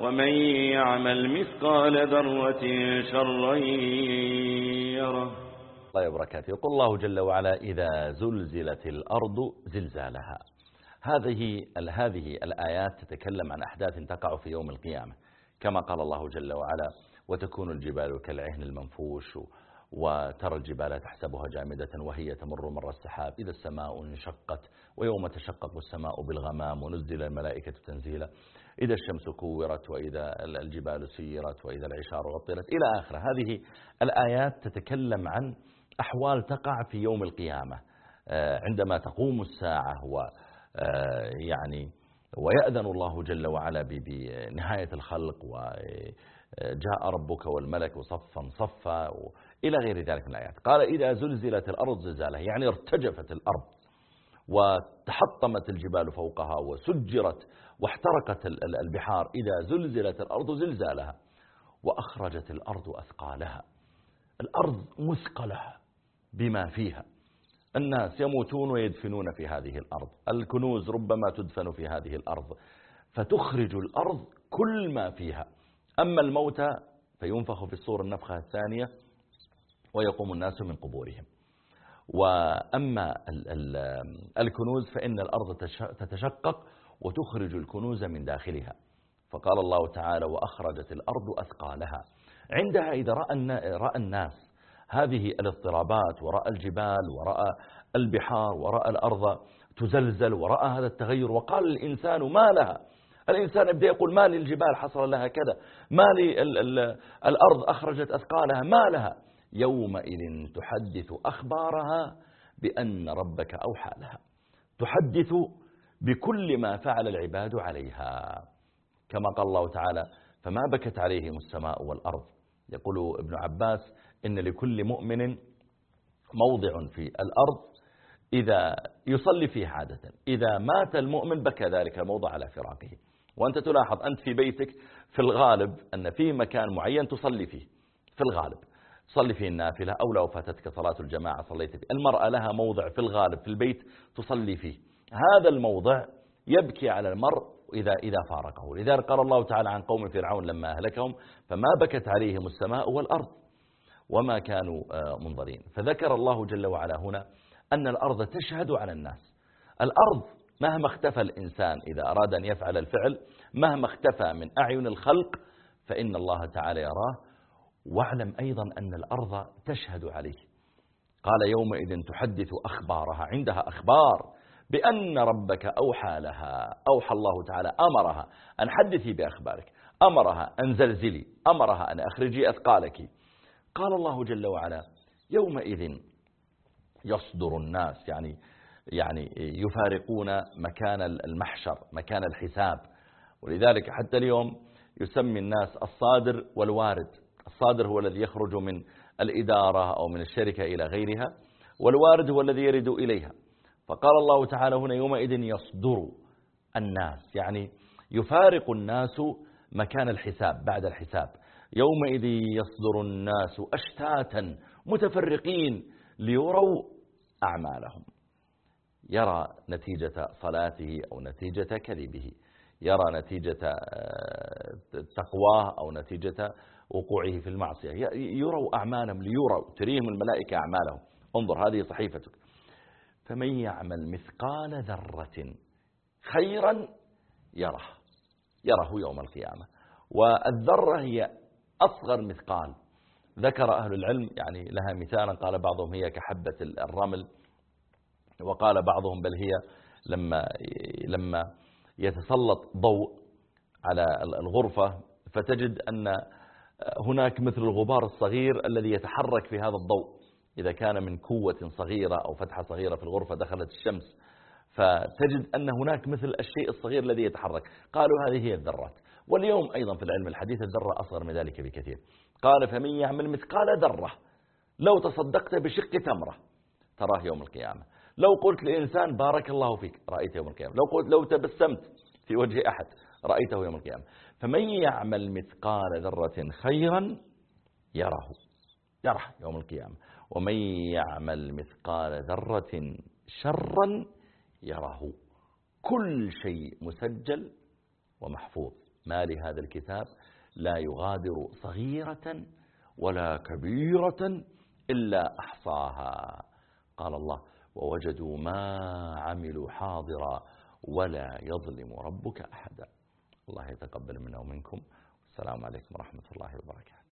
ومن يعمل مثقال ذرة شرا يره. الله وبركاته. يقول الله جل وعلا إذا زلزلت الأرض زلزالها. هذه هذه الآيات تتكلم عن أحداث تقع في يوم القيامة. كما قال الله جل وعلا وتكون الجبال كالعهن المنفوش وترى الجبال تحسبها جامدة وهي تمر مر السحاب. إذا السماء انشقت ويوم تشقق السماء بالغمام ونزل الملائكة تنزيلا. إذا الشمس كورت وإذا الجبال سيرت وإذا العشار عطلت إلى آخره. هذه الآيات تتكلم عن أحوال تقع في يوم القيامة. آه، عندما تقوم الساعة و آه، يعني ويأذن الله جل وعلا بنهاية الخلق وجاء ربك والملك صفا صفا. إلى غير ذلك من الآيات. قال إذا زلزلت الأرض زلزالها يعني ارتجفت الأرض وتحطمت الجبال فوقها وسجرت واحترقت البحار إذا زلزلت الأرض زلزالها وأخرجت الأرض أثقالها. الأرض مثقلة بما فيها. الناس يموتون ويدفنون في هذه الأرض. الكنوز ربما تدفن في هذه الأرض. فتخرج الأرض كل ما فيها. أما الموتى فينفخ في الصور النفخة الثانية ويقوم الناس من قبورهم. وأما الكنوز فإن الأرض تتشقق وتخرج الكنوز من داخلها. فقال الله تعالى وأخرجت الأرض أثقالها. عندها إذا رأى الناس هذه الاضطرابات ورأى الجبال ورأى البحار ورأى الأرض تزلزل ورأى هذا التغير وقال الإنسان ما لها؟ الإنسان يبدأ يقول ما للجبال حصل لها كذا ما للأرض أخرجت أثقالها ما لها؟ يومئذ تحدث أخبارها بأن ربك أوحى لها. تحدث بكل ما فعل العباد عليها. كما قال الله تعالى فما بكت عليهم السماء والأرض. يقول ابن عباس إن لكل مؤمن موضع في الأرض إذا يصلي فيه عادة. إذا مات المؤمن بكى ذلك الموضع على فراقه. وأنت تلاحظ أنت في بيتك في الغالب أن في مكان معين تصلي فيه. في الغالب. تصلي فيه النافلة أو لو فاتتك صلاة الجماعة صليت فيه. المرأة لها موضع في الغالب في البيت تصلي فيه. هذا الموضع يبكي على المرء إذا, إذا فارقه. لذلك قال الله تعالى عن قوم فرعون لما أهلكهم فما بكت عليهم السماء والأرض وما كانوا آه، منظرين. فذكر الله جل وعلا هنا أن الأرض تشهد على الناس. الأرض مهما اختفى الإنسان إذا أراد أن يفعل الفعل مهما اختفى من أعين الخلق فإن الله تعالى يراه واعلم أيضا أن الأرض تشهد عليه. قال يومئذ تحدث أخبارها عندها أخبار بأن ربك أوحى لها أوحى الله تعالى أمرها أن حدثي بأخبارك أمرها أن زلزلي أمرها أن أخرجي أثقالك. قال الله جل وعلا يومئذ يصدر الناس يعني يعني يفارقون مكان المحشر مكان الحساب. ولذلك حتى اليوم يسمي الناس الصادر والوارد. الصادر هو الذي يخرج من الإدارة أو من الشركة إلى غيرها والوارد هو الذي يرد إليها. فقال الله تعالى هنا يومئذ يصدر الناس يعني يفارق الناس مكان الحساب بعد الحساب. يومئذ يصدر الناس أشتاتا متفرقين ليروا أعمالهم. يرى نتيجة صلاته أو نتيجة كذبه. يرى نتيجة آه، تقواه أو نتيجة وقوعه في المعصية. يروا أعمالهم ليروا تريهم الملائكة أعمالهم. انظر هذه صحيفتك. فمن يعمل مثقال ذرة خيرا يره يره يوم القيامة. والذرة هي أصغر مثقال. ذكر أهل العلم يعني لها مثالا قال بعضهم هي كحبة الرمل وقال بعضهم بل هي لما لما يتسلط ضوء على الغرفة فتجد أن هناك مثل الغبار الصغير الذي يتحرك في هذا الضوء. إذا كان من كوة صغيرة أو فتحة صغيرة في الغرفة دخلت الشمس فتجد أن هناك مثل الشيء الصغير الذي يتحرك. قالوا هذه هي الذرات. واليوم أيضا في العلم الحديث الذرة أصغر من ذلك بكثير. قال فمن يعمل مثقال ذرة. لو تصدقت بشق تمرة. تراه يوم القيامة. لو قلت لإنسان بارك الله فيك. رأيته يوم القيامة. لو قلت لو تبسمت في وجه أحد. رأيته يوم القيامة. فمن يعمل مثقال ذرة خيرا يره يره يوم القيامة. ومن يعمل مثقال ذرة شرا يره. كل شيء مسجل ومحفوظ. ما لهذا الكتاب؟ لا يغادر صغيرة ولا كبيرة إلا أحصاها. قال الله ووجدوا ما عملوا حاضرا ولا يظلم ربك أحدا. الله يتقبل منا ومنكم. السلام عليكم ورحمة الله وبركاته.